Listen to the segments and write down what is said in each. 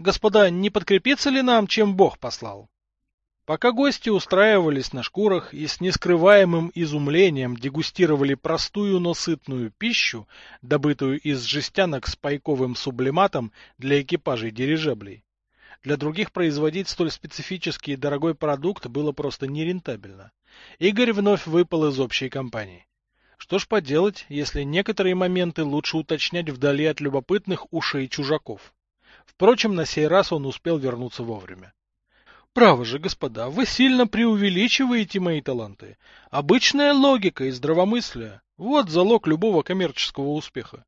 Господа, не подкрепиться ли нам, чем Бог послал? Пока гости устраивались на шкурах и с нескрываемым изумлением дегустировали простую, но сытную пищу, добытую из жестянок с пайковым сублиматом для экипажей дирижаблей, для других производить столь специфический и дорогой продукт было просто нерентабельно. Игорь вновь выпал из общей компании. Что ж поделать, если некоторые моменты лучше уточнять вдали от любопытных ушей чужаков. Впрочем, на сей раз он успел вернуться вовремя. Право же, господа, вы сильно преувеличиваете мои таланты. Обычная логика и здравомыслие – вот залог любого коммерческого успеха.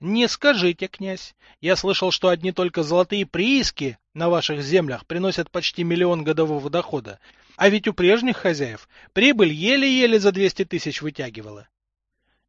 Не скажите, князь. Я слышал, что одни только золотые прииски на ваших землях приносят почти миллион годового дохода. А ведь у прежних хозяев прибыль еле-еле за двести тысяч вытягивала.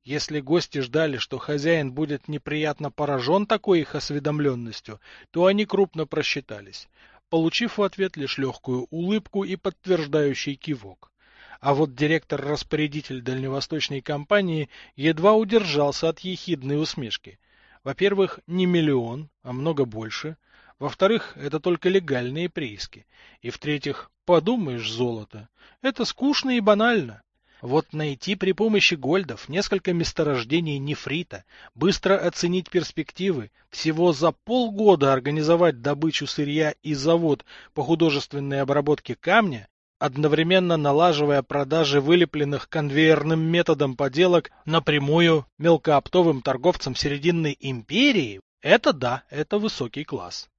Если гости ждали, что хозяин будет неприятно поражен такой их осведомленностью, то они крупно просчитались получив в ответ лишь легкую улыбку и подтверждающий кивок. А вот директор-распорядитель дальневосточной компании едва удержался от ехидной усмешки. Во-первых, не миллион, а много больше. Во-вторых, это только легальные прииски. И в-третьих, подумаешь, золото. Это скучно и банально. Вот найти при помощи гольдов несколько месторождений нефрита, быстро оценить перспективы, всего за полгода организовать добычу сырья и завод по художественной обработке камня, одновременно налаживая продажи вылепленных конвейерным методом поделок напрямую мелкооптовым торговцам Серединной империи, это да, это высокий класс.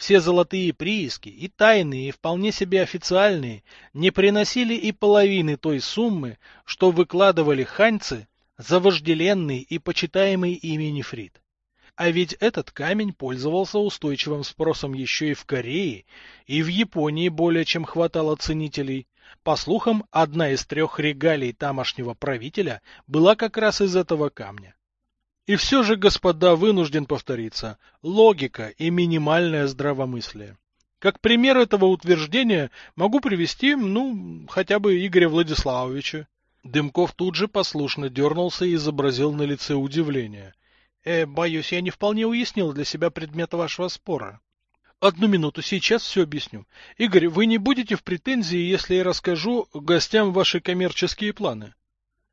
Все золотые прииски, и тайные, и вполне себе официальные, не приносили и половины той суммы, что выкладывали ханьцы за вожделенный и почитаемый ими нефрит. А ведь этот камень пользовался устойчивым спросом еще и в Корее, и в Японии более чем хватало ценителей. По слухам, одна из трех регалий тамошнего правителя была как раз из этого камня. И все же, господа, вынужден повториться. Логика и минимальное здравомыслие. Как пример этого утверждения могу привести, ну, хотя бы Игоря Владиславовича. Дымков тут же послушно дернулся и изобразил на лице удивление. Э, боюсь, я не вполне уяснил для себя предмет вашего спора. Одну минуту, сейчас все объясню. Игорь, вы не будете в претензии, если я расскажу гостям ваши коммерческие планы?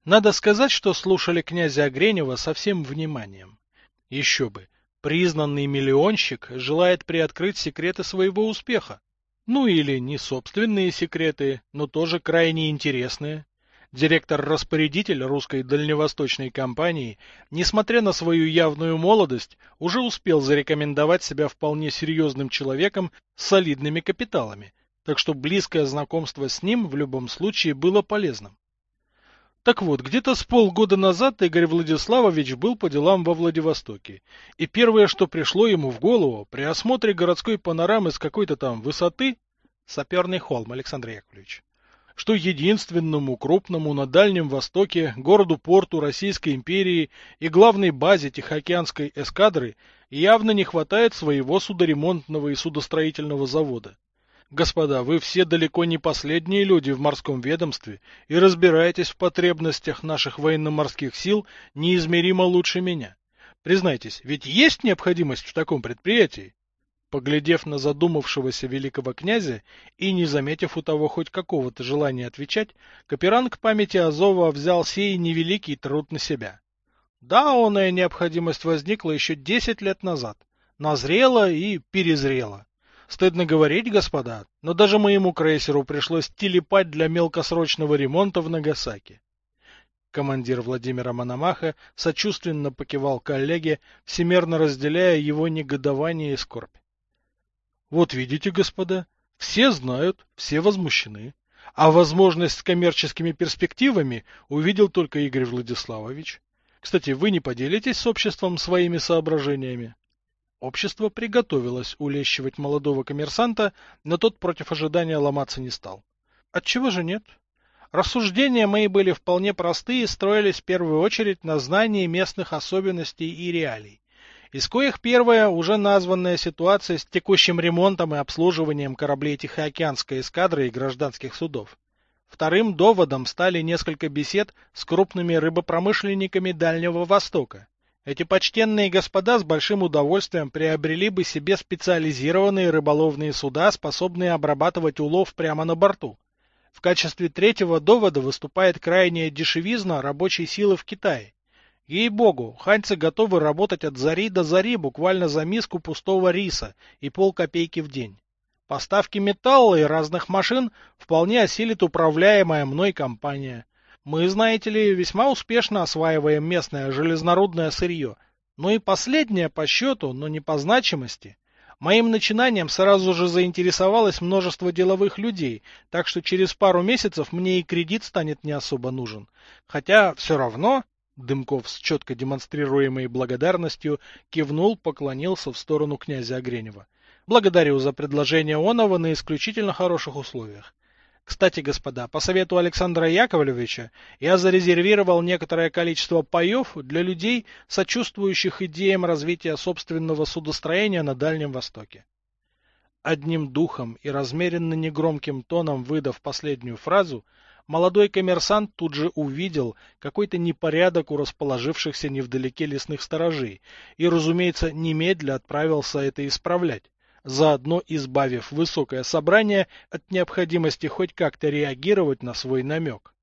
Надо сказать, что слушали князя Огренева со всем вниманием. Еще бы, признанный миллионщик желает приоткрыть секреты своего успеха. Ну или не собственные секреты, но тоже крайне интересные. Директор-распорядитель русской дальневосточной компании, несмотря на свою явную молодость, уже успел зарекомендовать себя вполне серьезным человеком с солидными капиталами, так что близкое знакомство с ним в любом случае было полезным. Так вот, где-то с полгода назад Игорь Владиславович был по делам во Владивостоке. И первое, что пришло ему в голову, при осмотре городской панорамы с какой-то там высоты, саперный холм, Александр Яковлевич, что единственному крупному на Дальнем Востоке городу-порту Российской империи и главной базе Тихоокеанской эскадры явно не хватает своего судоремонтного и судостроительного завода. Господа, вы все далеко не последние люди в морском ведомстве и разбираетесь в потребностях наших военно-морских сил неизмеримо лучше меня. Признайтесь, ведь есть необходимость в таком предприятии? Поглядев на задумавшегося великого князя и не заметив у того хоть какого-то желания отвечать, Каперанг памяти Азова взял сей невеликий труд на себя. Да, онная необходимость возникла еще десять лет назад, назрела и перезрела. Стыдно говорить, господа, но даже моему крейсеру пришлось телепать для мелкосрочного ремонта в Нагасаки. Командир Владимира Мономаха сочувственно покивал коллеге, всемерно разделяя его негодование и скорбь. Вот видите, господа, все знают, все возмущены. А возможность с коммерческими перспективами увидел только Игорь Владиславович. Кстати, вы не поделитесь с обществом своими соображениями? Общество приготовилось улещивать молодого коммерсанта, но тот против ожидания ломаться не стал. Отчего же нет? Рассуждения мои были вполне простые и строились в первую очередь на знании местных особенностей и реалий. Из коих первая уже названная ситуация с текущим ремонтом и обслуживанием кораблей Тихоокеанской эскадры и гражданских судов. Вторым доводом стали несколько бесед с крупными рыбопромышленниками Дальнего Востока. Эти почтенные господа с большим удовольствием приобрели бы себе специализированные рыболовные суда, способные обрабатывать улов прямо на борту. В качестве третьего довода выступает крайняя дешевизна рабочей силы в Китае. Ей-богу, ханьцы готовы работать от зари до зари буквально за миску пустого риса и полкопейки в день. Поставки металла и разных машин вполне осилит управляемая мной компания. Мы, знаете ли, весьма успешно осваиваем местное железнорудное сырье. Ну и последнее по счету, но не по значимости. Моим начинанием сразу же заинтересовалось множество деловых людей, так что через пару месяцев мне и кредит станет не особо нужен. Хотя все равно... Дымков с четко демонстрируемой благодарностью кивнул, поклонился в сторону князя Огренева. Благодарю за предложение Онова на исключительно хороших условиях. Кстати, господа, по совету Александра Яковлевича я зарезервировал некоторое количество паев для людей, сочувствующих идеям развития собственного судостроения на Дальнем Востоке. Одним духом и размеренно негромким тоном выдав последнюю фразу, молодой коммерсант тут же увидел какой-то непорядок у расположившихся невдалеке лесных сторожей и, разумеется, немедля отправился это исправлять заодно избавив высокое собрание от необходимости хоть как-то реагировать на свой намек.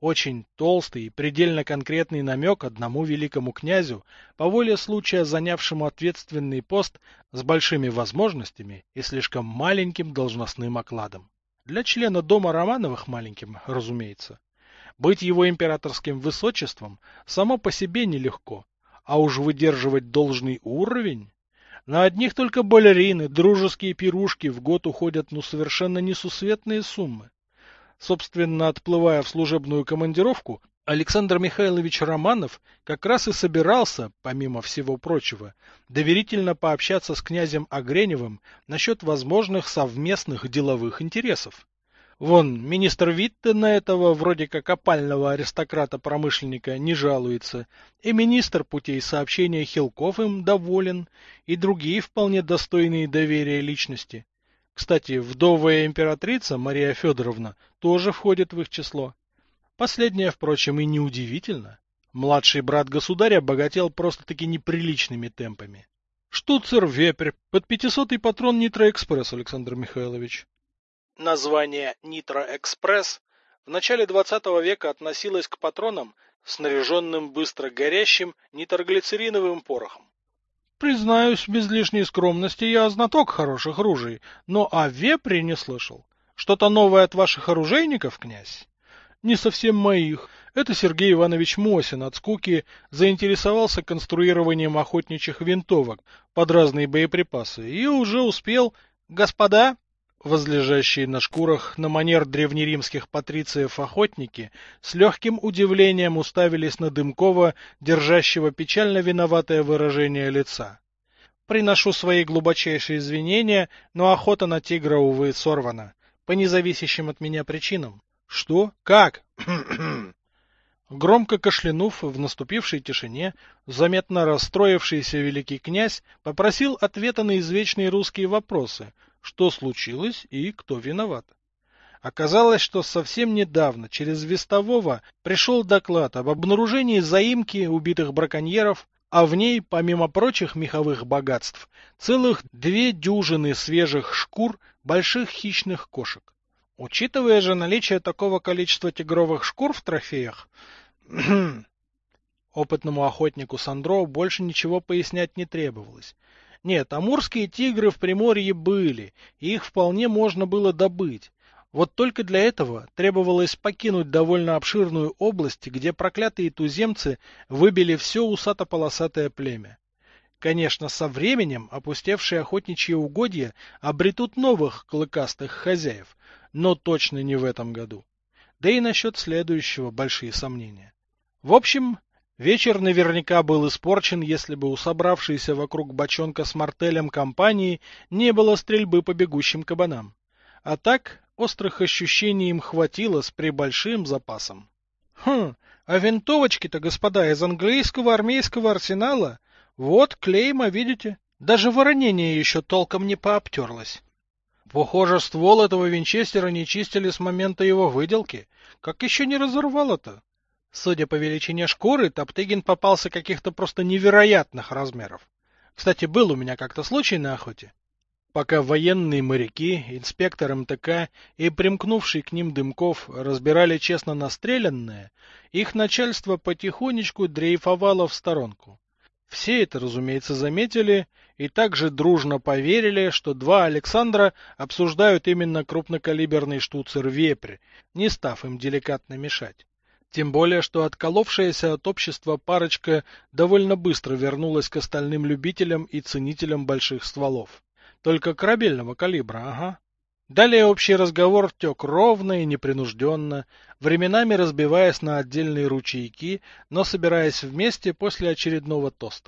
Очень толстый и предельно конкретный намек одному великому князю, по воле случая занявшему ответственный пост с большими возможностями и слишком маленьким должностным окладом. Для члена дома Романовых маленьким, разумеется. Быть его императорским высочеством само по себе нелегко, а уж выдерживать должный уровень... На одних только балерины, дружеские пирушки в год уходят ну совершенно несусветные суммы. Собственно, отплывая в служебную командировку, Александр Михайлович Романов как раз и собирался, помимо всего прочего, доверительно пообщаться с князем Огреневым насчет возможных совместных деловых интересов. Вон, министр Витте на этого вроде как опального аристократа-промышленника не жалуется, и министр путей сообщения Хилков им доволен, и другие вполне достойные доверия личности. Кстати, вдовая императрица Мария Федоровна тоже входит в их число. Последнее, впрочем, и неудивительно. Младший брат государя богател просто-таки неприличными темпами. Штуцер Вепрь под пятисотый патрон Нитроэкспресс, Александр Михайлович. Название «Нитро-экспресс» в начале XX века относилось к патронам, снаряженным быстро горящим нитроглицериновым порохом. Признаюсь, без лишней скромности я знаток хороших ружей, но о вепре не слышал. Что-то новое от ваших оружейников, князь? Не совсем моих. Это Сергей Иванович Мосин от скуки заинтересовался конструированием охотничьих винтовок под разные боеприпасы и уже успел... Господа, Возлежащие на шкурах на манер древнеримских патрициев охотники с легким удивлением уставились на Дымкова, держащего печально виноватое выражение лица. Приношу свои глубочайшие извинения, но охота на тигра, увы, сорвана. По независящим от меня причинам. Что? Как? Громко кашлянув в наступившей тишине, заметно расстроившийся великий князь попросил ответа на извечные русские вопросы, что случилось и кто виноват. Оказалось, что совсем недавно через Вестового пришел доклад об обнаружении заимки убитых браконьеров, а в ней, помимо прочих меховых богатств, целых две дюжины свежих шкур больших хищных кошек. Учитывая же наличие такого количества тигровых шкур в трофеях, опытному охотнику Сандро больше ничего пояснять не требовалось. Нет, амурские тигры в Приморье были, и их вполне можно было добыть. Вот только для этого требовалось покинуть довольно обширную область, где проклятые туземцы выбили все усато-полосатое племя. Конечно, со временем опустевшие охотничьи угодья обретут новых клыкастых хозяев, но точно не в этом году. Да и насчет следующего большие сомнения. В общем, Вечер наверняка был испорчен, если бы у собравшейся вокруг бочонка с мартелем компании не было стрельбы по бегущим кабанам. А так, острых ощущений им хватило с прибольшим запасом. Хм, а винтовочки-то, господа, из английского армейского арсенала? Вот, клейма, видите? Даже воронение еще толком не пообтерлось. Похоже, ствол этого винчестера не чистили с момента его выделки. Как еще не разорвало-то? Судя по величине шкуры, Топтыгин попался каких-то просто невероятных размеров. Кстати, был у меня как-то случай на охоте. Пока военные моряки, инспектор МТК и примкнувший к ним Дымков разбирали честно настреленное, их начальство потихонечку дрейфовало в сторонку. Все это, разумеется, заметили и также дружно поверили, что два Александра обсуждают именно крупнокалиберный штуцер «Вепрь», не став им деликатно мешать. Тем более, что отколовшаяся от общества парочка довольно быстро вернулась к остальным любителям и ценителям больших стволов. Только корабельного калибра, ага. Далее общий разговор тек ровно и непринужденно, временами разбиваясь на отдельные ручейки, но собираясь вместе после очередного тоста.